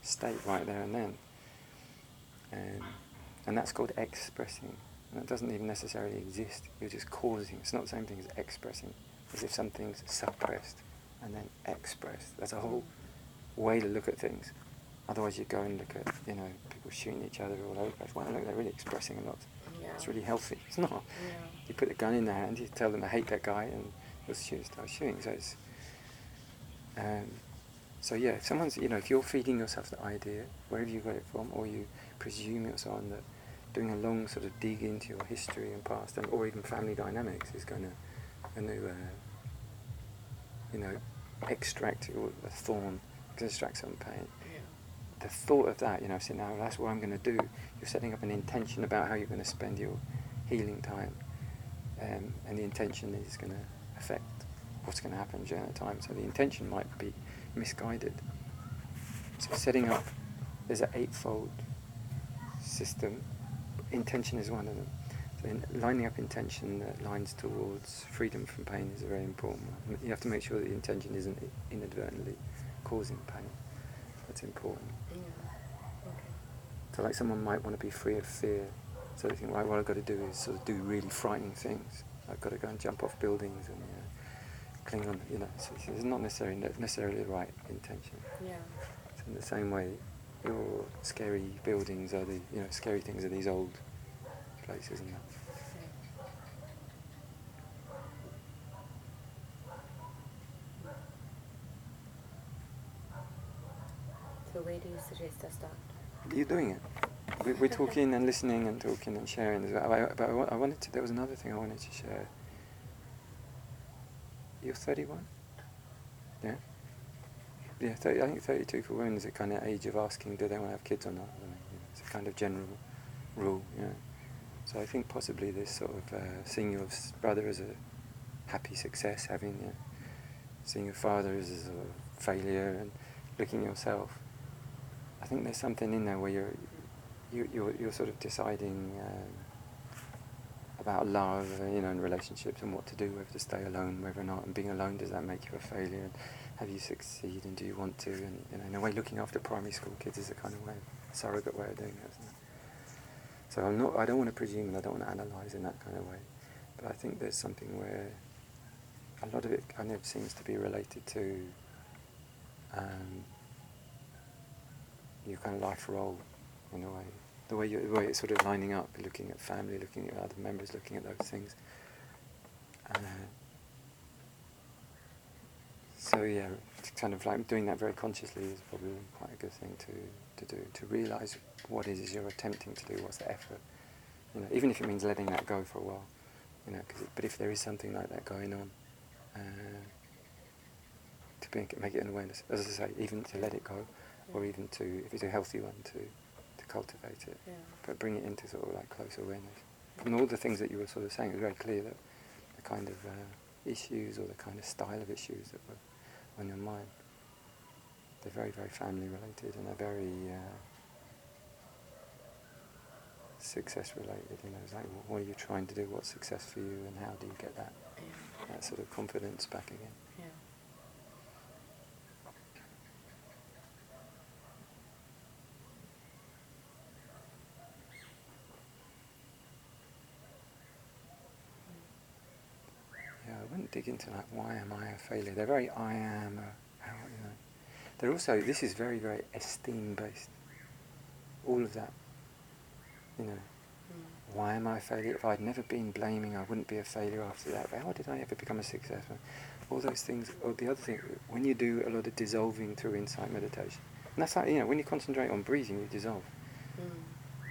state right there and then. And that's called expressing. And that doesn't even necessarily exist. You're just causing. It's not the same thing as expressing. As if something's suppressed and then expressed. There's a whole way to look at things. Otherwise, you go and look at, you know, people shooting each other all over the place. Wow, look, they're really expressing a lot. Yeah. It's really healthy. It's not. Yeah. You put a gun in their hand, you tell them I hate that guy, and they'll shoot, start shooting. So it's, um, so yeah, if someone's, you know, if you're feeding yourself the idea, wherever you got it from, or you presume or so on that doing a long sort of dig into your history and past, and or even family dynamics is going to, going to, uh, you know, extract your- a thorn, extract some pain Yeah. the thought of that, you know, I saying, now that's what I'm going to do. You're setting up an intention about how you're going to spend your healing time. Um, and the intention is going to affect what's going to happen during that time. So the intention might be misguided. So setting up, there's an eightfold system. Intention is one of them. So in lining up intention that lines towards freedom from pain is a very important one. You have to make sure that the intention isn't inadvertently causing pain. That's important. Yeah. Okay. So like someone might want to be free of fear. So they think, right, what I've got to do is sort of do really frightening things. I've got to go and jump off buildings and you know, cling on, you know. So it's not necessarily necessarily the right intention. Yeah. So in the same way, your scary buildings are the, you know, scary things are these old places and that. So where do you suggest I start? You're doing it. We- We're talking and listening and talking and sharing. as well. I- But I I wanted to, there was another thing I wanted to share. You're 31? Yeah? Yeah, 30, I think 32 for women is a kind of age of asking do they want to have kids or not. I mean, you it's a kind of general rule, you know. So I think possibly this sort of uh, seeing your brother as a happy success, having you know, seeing your father as a sort of failure and looking at yourself. I think there's something in there where you're you, you're, you're sort of deciding um, about love, you know, and relationships and what to do, whether to stay alone, whether or not, and being alone does that make you a failure, and have you succeed, and do you want to, and you know, in a way, looking after primary school kids is a kind of way, surrogate way of doing it, isn't it? So I'm not, I don't want to presume, and I don't want to analyse in that kind of way, but I think there's something where a lot of it kind of seems to be related to um, your kind of life role in a way. The way, you, the way it's sort of lining up, looking at family, looking at other members, looking at those things. Uh, so yeah, kind of like doing that very consciously is probably quite a good thing to, to do. To realise what it is you're attempting to do, what's the effort. You know, even if it means letting that go for a while. You know, cause it, but if there is something like that going on, uh, to make it, make it an awareness. As I say, even to let it go, or even to, if it's a healthy one, to cultivate it, Yeah. but bring it into sort of like close awareness. From all the things that you were sort of saying, it was very clear that the kind of uh, issues or the kind of style of issues that were on your mind, they're very, very family related and they're very uh, success related. You know, it's like what are you trying to do? What's success for you, and how do you get that that sort of confidence back again? Dig into like why am I a failure. They're very I am a how you know. They're also this is very very esteem based. All of that. You know, Mm. why am I a failure? If I'd never been blaming, I wouldn't be a failure after that. How did I ever become a success? All those things. Or the other thing, when you do a lot of dissolving through insight meditation, and that's like you know when you concentrate on breathing, you dissolve. Mm.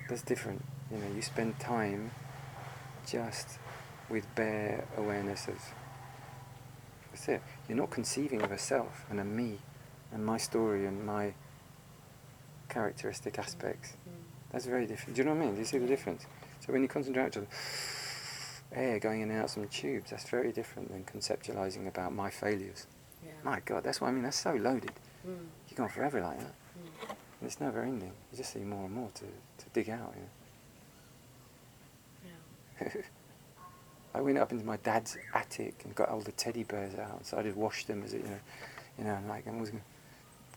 That's different. You know, you spend time just with bare awareness of. That's it. You're not conceiving of a self and a me, and my story and my characteristic aspects. Mm. That's very different. Do you know what I mean? Do you see the difference? So when you concentrate on air going in and out some tubes, that's very different than conceptualizing about my failures. Yeah. My God, that's what I mean. That's so loaded. Mm. You go on forever like that. Mm. And it's never ending. You just see more and more to, to dig out. You know? Yeah. I went up into my dad's attic and got all the teddy bears out and started to wash them as it, you know, you know, and like I was gonna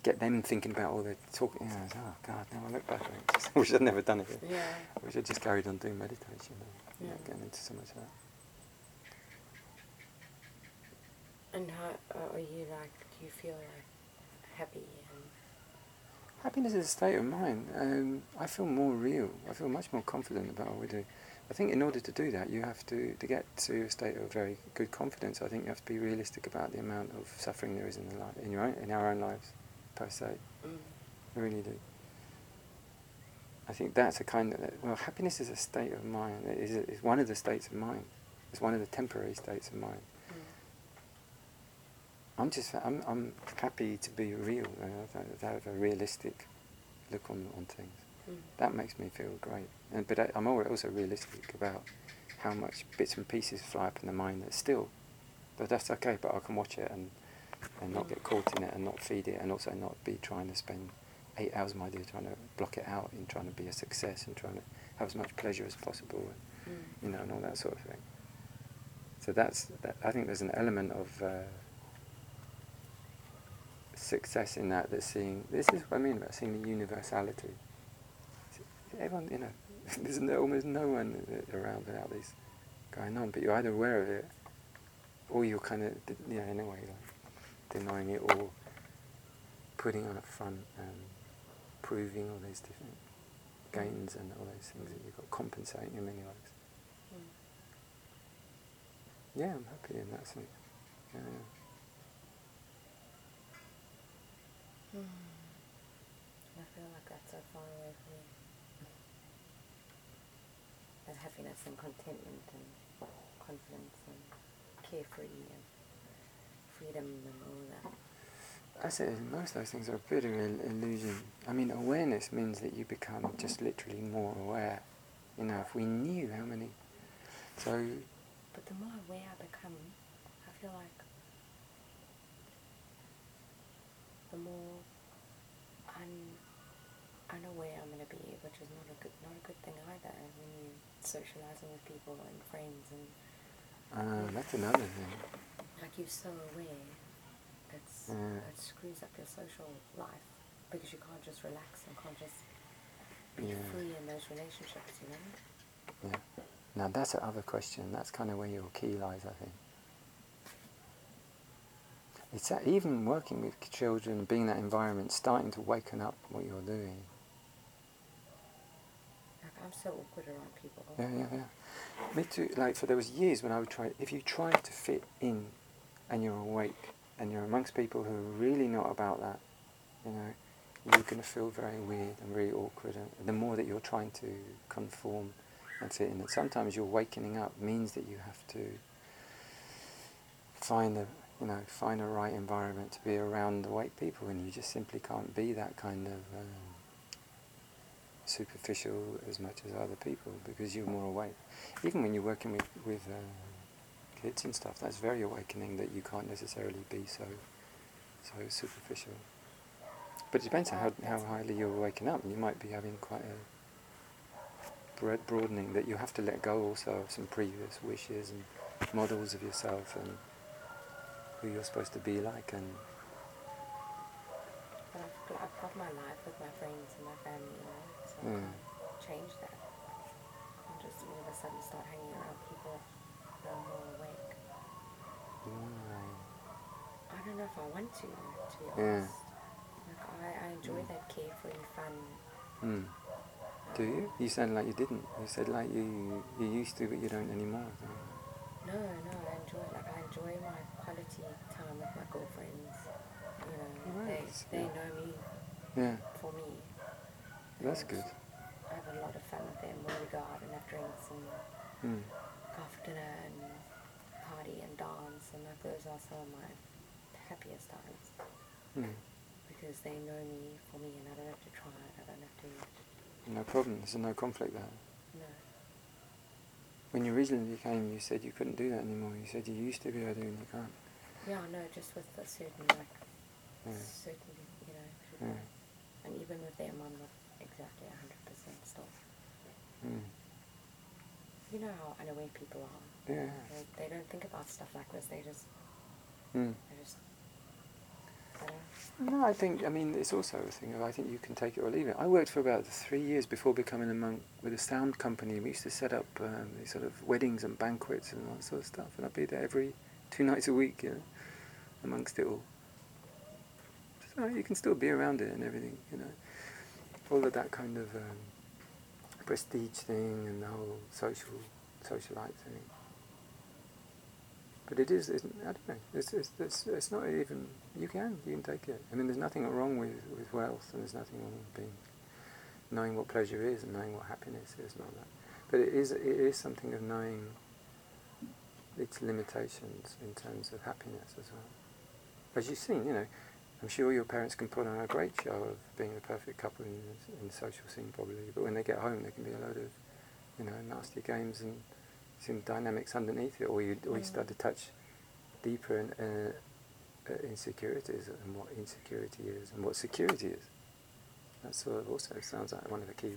get them thinking about all the talking. You know, I was, oh God! Now I look back, I just wish I'd never done it. Yeah. I wish I'd just carried on doing meditation and you know, getting into so much of that. And how uh, are you like? Do you feel like happy and Happiness is a state of mind. Um, I feel more real. I feel much more confident about what we do. I think in order to do that, you have to, to get to a state of very good confidence. I think you have to be realistic about the amount of suffering there is in the life, in your own, in our own lives, per se. mm. I really do. I think that's a kind of well, happiness is a state of mind. It is, it's one of the states of mind. It's one of the temporary states of mind. Mm. I'm just I'm I'm happy to be real. You know, to- to have a realistic look on on things. Mm. That makes me feel great. And but I, I'm also realistic about how much bits and pieces fly up in the mind that's still. But that's okay. But I can watch it and and not get caught in it and not feed it and also not be trying to spend eight hours of my day trying to block it out and trying to be a success and trying to have as much pleasure as possible and Mm. you know and all that sort of thing. So that's that, I think there's an element of uh, success in that that's seeing this is what I mean about seeing the universality. Everyone, you know, there's no, almost no one around without this going on, but you're either aware of it or you're kind of, you know, in a way, like denying it or putting on a front and proving all these different gains and all those things that you've got compensating in many ways. Mm. Yeah, I'm happy in that sense. Yeah. Mm. I feel like that's so far away from Happiness and contentment and confidence and carefree and freedom and all that. I say most of those things are a bit of an illusion. I mean, awareness means that you become just literally more aware. You know, if we knew how many. So, But the more aware I become, I feel like the more un- unaware I'm gonna be, which is not a good not a good thing either. Socializing with people and friends and Uh, that's another thing. like you're so aware, it's Yeah. it screws up your social life because you can't just relax and can't just be Yeah. free in those relationships. You know. Yeah. Now that's the other question. That's kind of where your key lies, I think. It's that even working with children, and being in that environment, starting to waken up what you're doing. I'm so awkward around people. Yeah, yeah, yeah. Me too. Like, so there was years when I would try. If you try to fit in, and you're awake, and you're amongst people who are really not about that, you know, you're going to feel very weird and really awkward. And the more that you're trying to conform and fit in, and sometimes your wakening up means that you have to find a, you know, find a right environment to be around the awake people, and you just simply can't be that kind of. Um, superficial as much as other people because you're more awake. Even when you're working with with uh, kids and stuff, that's very awakening that you can't necessarily be so so superficial. But it depends on how how highly you're waking up. You might be having quite a broad broadening that you have to let go also of some previous wishes and models of yourself and who you're supposed to be like and I've I've my life with my friends and my family, you know, Mm. change that. And just all of a sudden start hanging around people that are more awake. Right. I don't know if I want to, to be Yeah. honest. Like I, I enjoy Mm. that carefree fun. Hmm. Do you? You sound like you didn't. You said like you you used to, but you don't anymore. No, no, I enjoy like I enjoy my quality time with my girlfriends. You know, Right, they they yeah. know me Yeah, for me. That's good. I have a lot of fun with them when we go out and have drinks and Hmm. go for dinner and party and dance and like those are some of my happiest times Hmm. because they know me for me and I don't have to try. I don't have to No problem. There's no conflict there. no. When you originally came, you said you couldn't do that anymore. You said you used to be able to, and you can't. Yeah, no, just with a certain like Yeah. certain you know. Yeah. and even with them I'm not exactly hundred percent still. Hmm. You know how unaware people are. Yeah. They, they don't think about stuff like this. They just Hmm. they just I No, I think, I mean, it's also a thing of I think you can take it or leave it. I worked for about three years before becoming a monk with a sound company. We used to set up um, these sort of weddings and banquets and all that sort of stuff, and I'd be there every two nights a week, you know, amongst it all. So you can still be around it and everything, you know. All of that kind of um, prestige thing and the whole social socialite thing. But it I don't know, it's, it's, it's, it's not even, you can, you can take it. I mean, there's nothing wrong with, with wealth and there's nothing wrong with being, knowing what pleasure is and knowing what happiness is and all that. But it is, it is something of knowing its limitations in terms of happiness as well. As you've seen, you know, I'm sure your parents can put on a great show of being the perfect couple in the, in the social scene probably, but when they get home there can be a load of, you know, nasty games and some dynamics underneath it, or you, or you start to touch deeper in, uh, uh, insecurities and what insecurity is and what security is. That sort of also sounds like one of the key.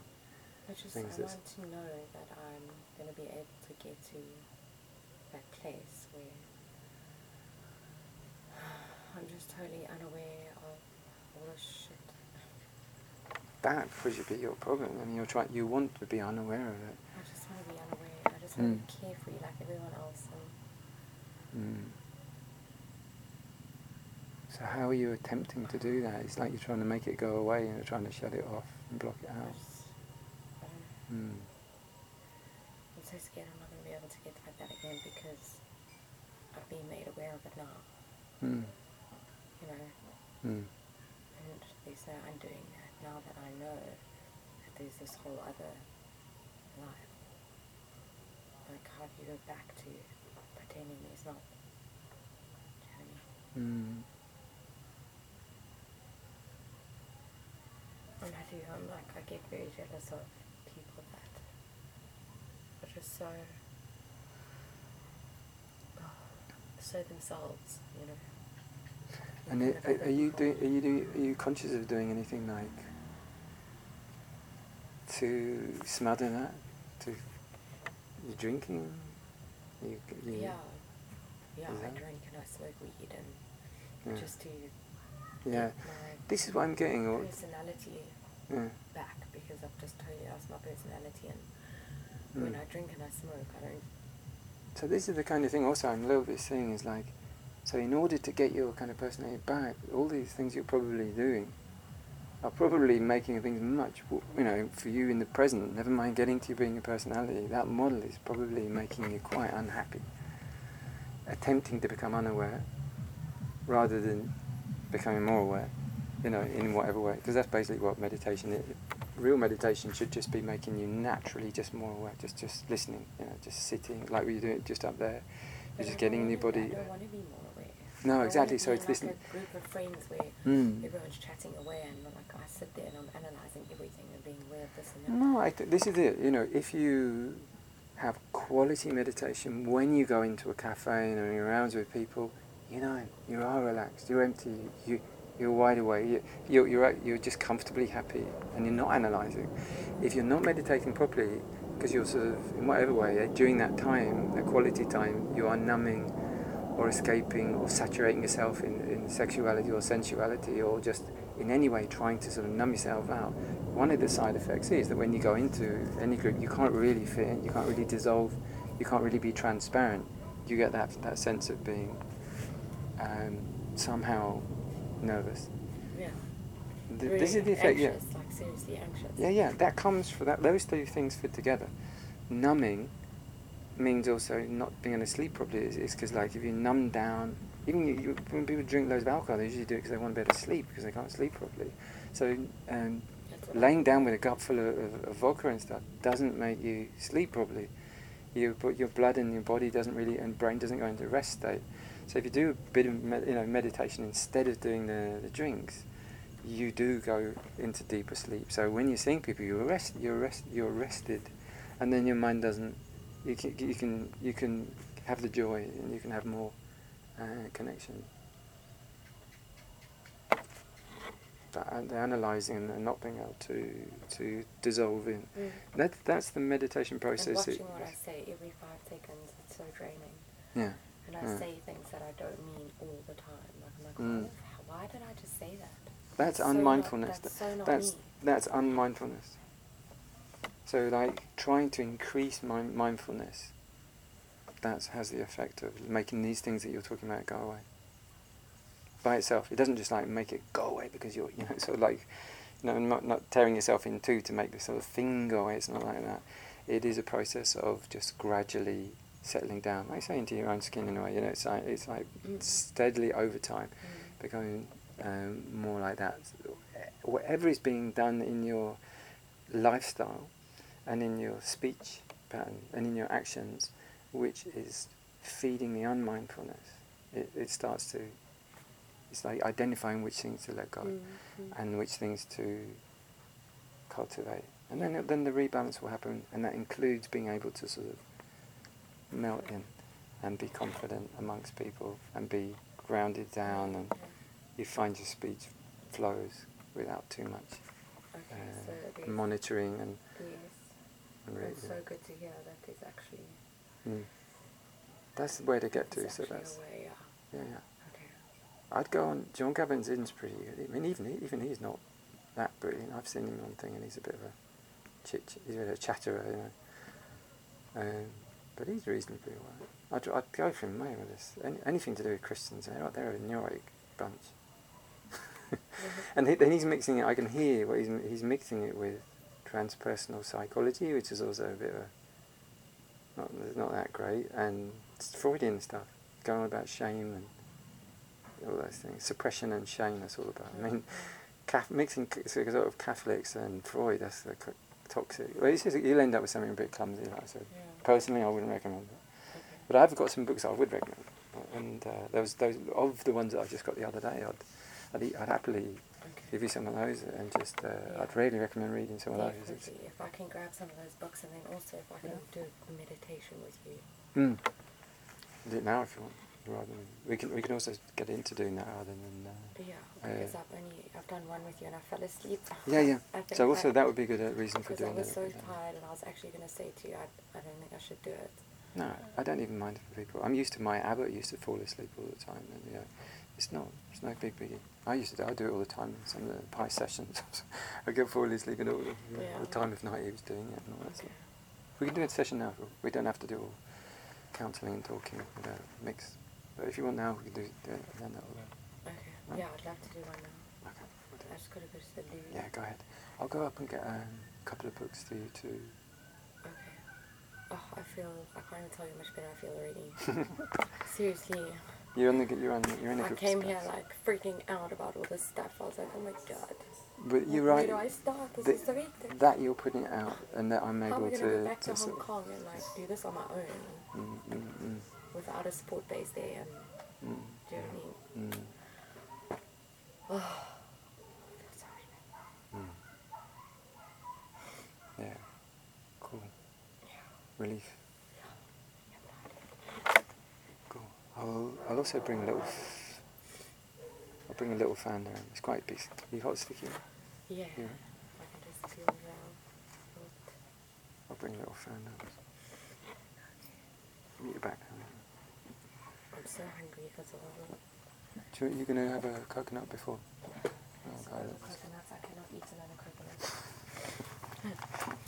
I just things I want to know that I'm going to be able to get to that place where I'm just totally unaware of all this shit. That should be your problem. I mean, you're trying, you want to be unaware of it. I just want to be unaware. I just want Mm. to be carefree like everyone else. Mm. So how are you attempting to do that? It's like you're trying to make it go away and you're trying to shut it off and block it out. just, I don't know. Mm. I'm so scared I'm not going to be able to get like that again because I've been made aware of it now. Mm. You know, Mm. and there's no undoing that now that I know that there's this whole other life. Like, how do you go back to pretending there's not? Do you know what I mean? Mm. And I do, I'm like, I get very jealous of people that are just so, oh, so themselves, you know. And in it, front of are, are you doing? Are you do, Are you conscious of doing anything like to smother that? To you drinking? You, you, Yeah, yeah. I that- drink and I smoke weed and yeah. just to Yeah. This is what I'm getting. Personality yeah. back because I've just totally lost my personality and Mm. when I drink and I smoke, I don't. So this is the kind of thing also I'm a little bit seeing is like, so in order to get your kind of personality back, all these things you're probably doing are probably making things much, you know, for you in the present, never mind getting to being a personality, that model is probably making you quite unhappy. Attempting to become unaware rather than becoming more aware, you know, in whatever way. Because that's basically what meditation is. Real meditation should just be making you naturally just more aware, just just listening, you know, just sitting like we do it just up there. You're just getting in your body. I don't want to be more aware. No, exactly, so it's like this- a group of friends where Mm. everyone's chatting away and like sit there and I'm analysing everything and being aware of this and that. No, I th- this is it. You know, if you have quality meditation when you go into a cafe and you're around with people, you know, you are relaxed, you're empty, you, you're wide awake, you, you're, you're, you're just comfortably happy and you're not analysing. If you're not meditating properly, because you're sort of, in whatever way, uh, during that time, that quality time, you are numbing or escaping or saturating yourself in, in sexuality or sensuality or just in any way trying to sort of numb yourself out. One of the side effects is that when you go into any group, you can't really fit in, you can't really dissolve, you can't really be transparent. You get that, that sense of being um, somehow nervous. Yeah. Th- Really this is the effect, yeah. Like seriously anxious. Yeah, yeah, that comes for that. Those two things fit together. Numbing means also not being able to sleep properly. Is because like if you numb down, even you, you, when people drink loads of alcohol, they usually do it because they want to be able to sleep because they can't sleep properly. So um, That's what I- laying down with a gut full of, of, of vodka and stuff doesn't make you sleep properly. You put your blood in your body doesn't really and brain doesn't go into rest state. So if you do a bit of med, you know meditation instead of doing the, the drinks, you do go into deeper sleep. So when you're seeing people, you're rest, you're rest, you're rested, and then your mind doesn't. You can you can you can have the joy and you can have more uh, connection. Uh, the analysing and not being able to to dissolve in. Mm. That that's the meditation And process. watching It- what I say every five seconds, it's so draining. yeah. And I Yeah. say things that I don't mean all the time. Like I'm like, Mm. "Oh, why did I just say that? That's so not- unmindfulness. that's so not that's me. that's unmindfulness. So like trying to increase my mindfulness, that has the effect of making these things that you're talking about go away. By itself, it doesn't just like make it go away because you're you know sort of like you know not not tearing yourself in two to make this sort of thing go away. It's not like that. It is a process of just gradually settling down, like say into your own skin in a way. You know, it's like it's like Mm. steadily over time Mm. becoming um, more like that. Whatever is being done in your lifestyle and in your speech pattern and in your actions, which is feeding the unmindfulness, it, it starts to, it's like identifying which things to let go Mm, mm. and which things to cultivate. And then, then the rebalance will happen, and that includes being able to sort of melt in and be confident amongst people and be grounded down and you find your speech flows without too much Okay, uh, so monitoring and, yes, and really, it's so good to hear that there's actually mm. that's the way to get to. So that's way, yeah. yeah, yeah. Okay. I'd go on. Jon Kabat-Zinn's pretty good. I mean, even he, even he's not that brilliant. I've seen him on thing, and he's a bit of a chit. He's a bit of a chatterer, you know. Um, but he's reasonably well. I'd, I'd go for him, mate, with this. Any, anything to do with Christians, they're, they're a neurotic bunch. and he, then he's mixing it. I can hear what he's he's mixing it with transpersonal psychology, which is also a bit of a not it's not that great, and it's Freudian stuff going on about shame and all those things, suppression and shame. That's all about. I mean, mixing sort of Catholics and Freud. That's the toxic. Well, just, you'll end up with something a bit clumsy, like I said. Yeah. Personally, I wouldn't recommend it. Okay. But I've got some books I would recommend, and uh, those those of the ones that I just got the other day, I'd I'd, I'd happily. Give you some of those, and just uh, Yeah. I'd really recommend reading some of those. It's, If I can grab some of those books and then also if I can Yeah. do a meditation with you. mm. Do it now if you want. rather than we can we can also get into doing that rather than. Uh, Yeah, Uh, because I've only I've done one with you and I fell asleep. yeah, yeah. So also I- that would be a good uh, reason for doing Because I was so uh, tired and I was actually going to say to you, I, I don't think I should do it. No, I don't even mind for people. I'm used to my abbot used to fall asleep all the time, and you know, it's not it's no big biggie. I used to do, I do it all the time in some of the pie sessions. I get falling asleep and all, the- all Yeah. the time if he was doing it and all that Okay. stuff. We can do a session now. We don't have to do all counselling and talking without mix. But if you want now, we can do, do it then that'll uh, Okay. Right. Yeah, I'd love to do one now. Okay, we'll do I just got to go to the loo. Yeah, go ahead. I'll go up and get um, a couple of books for you to. Okay. Oh, I feel, I can't even tell you how much better I feel already. Seriously. You're on the you're on you're in a I good came here like freaking out about all this stuff. I was like, oh my god. But you're Where right. do I start? This the- is so that you're putting it out, and that I'm How able am I going to. to go back to, to Hong sort of- Kong and like do this on my own Mm, mm, mm, without a support base there? And mm, do you know what I mean? mm, Oh, I feel so much better. Yeah. Cool. Yeah. Relief. Yeah. Cool. I'll I'll also bring a little. F- I'll bring a little fan down. It's quite big. You hot sticky? Yeah. Yeah. I can just feel around. I'll bring a little fan down. Meet you back. I'm so hungry because of all Do you, you gonna have a coconut before? Oh, God. coconuts. I cannot eat another coconut.